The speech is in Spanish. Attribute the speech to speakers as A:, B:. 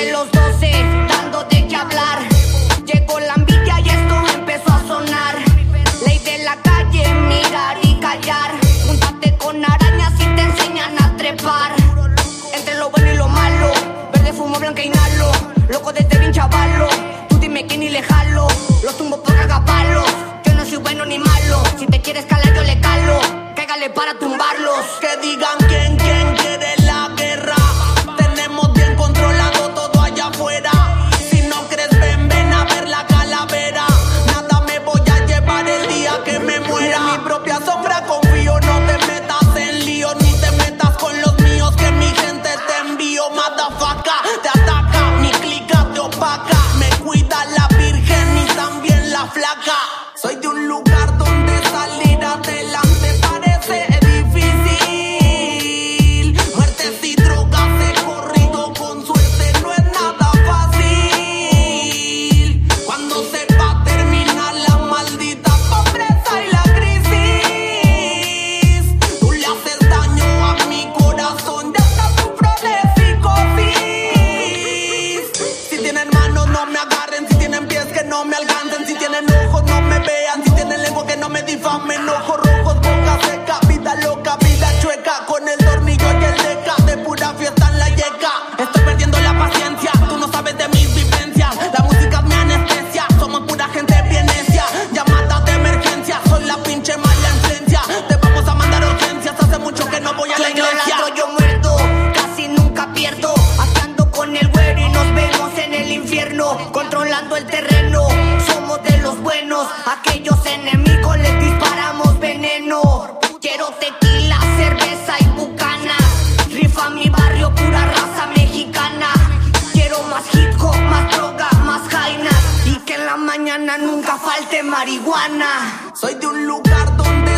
A: de los 12, dándote de qué hablar. Llegó la envidia y esto empezó a sonar. Ley de la calle, mirar y callar. Júntate con arañas y te enseñan a trepar. Entre lo bueno y lo malo, verde fumo, blanca inhalo. Loco desde este bien chavalo, tú dime quién y le jalo. Los tumbo por cagapalos, yo no soy bueno ni malo. Si te quieres calar, yo le calo. Cágale para tumbarlos,
B: que digan
A: aquellos enemigos les disparamos veneno. Quiero tequila, cerveza y bucana. Rifa mi barrio, pura raza mexicana. Quiero más hip hop, más droga, más jaina. Y que en la mañana nunca falte marihuana.
B: Soy de un lugar donde